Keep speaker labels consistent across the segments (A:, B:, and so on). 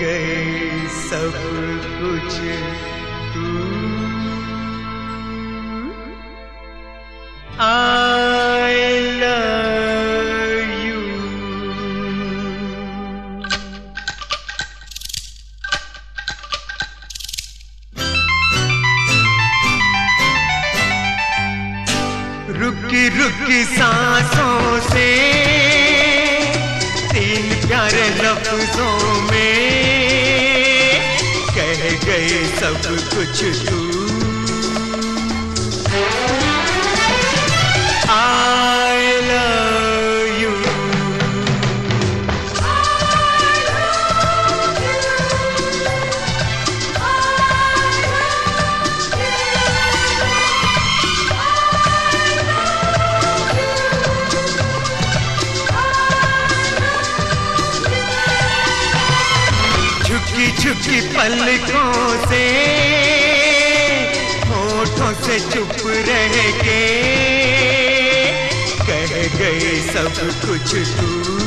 A: गई सब कुछ तू। आई लव यू रुकी रुकी सांसों से तीन प्यारे लफ्जों गए सब पलकों से होठों से चुप रह के कह गए सब कुछ तू।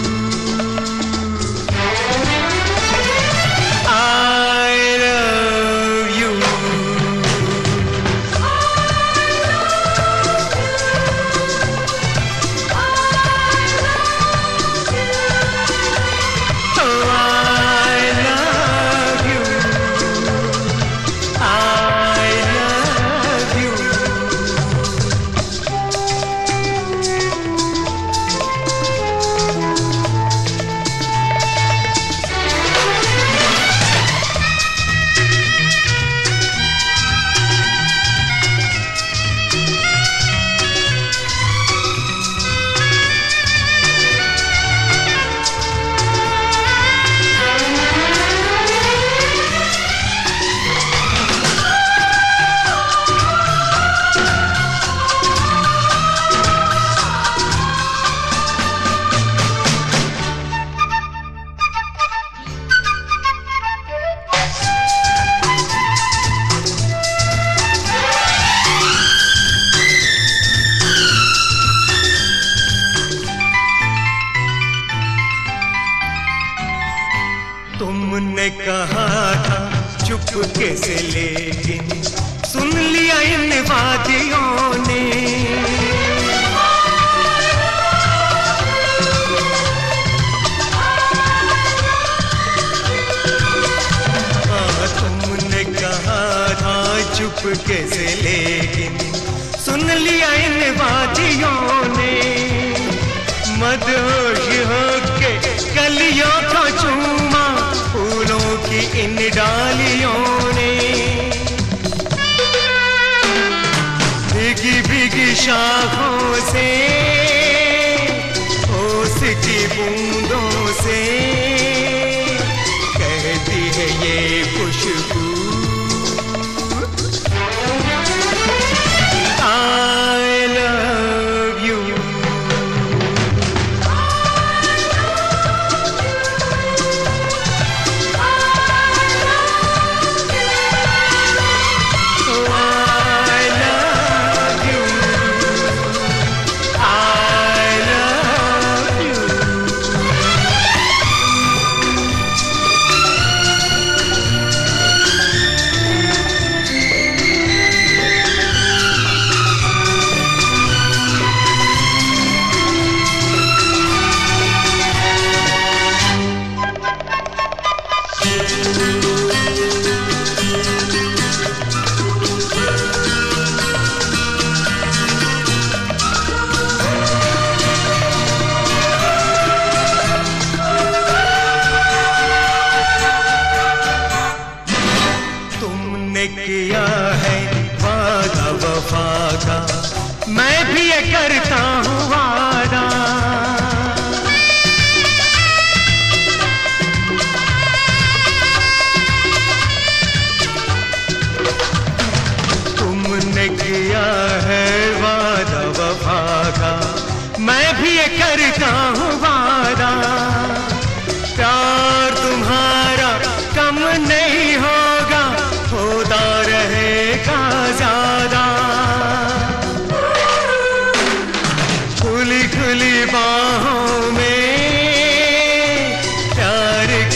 A: तुमने कहा था चुप कैसे लेकिन सुन लिया इन वादियों ने। हाँ, तुमने कहा था चुप कैसे लेकिन सुन लिया इन वादियों ने। मदहोश डालियों ने। भीगी भीगी शाखों से ओस की बूंदों से कहती है ये खुशबू मैं भी ये करता हूँ वादा। तुमने किया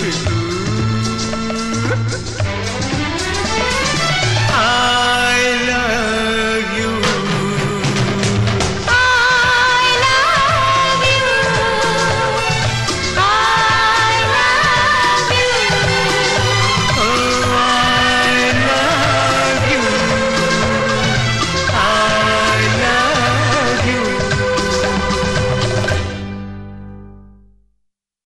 A: bitch.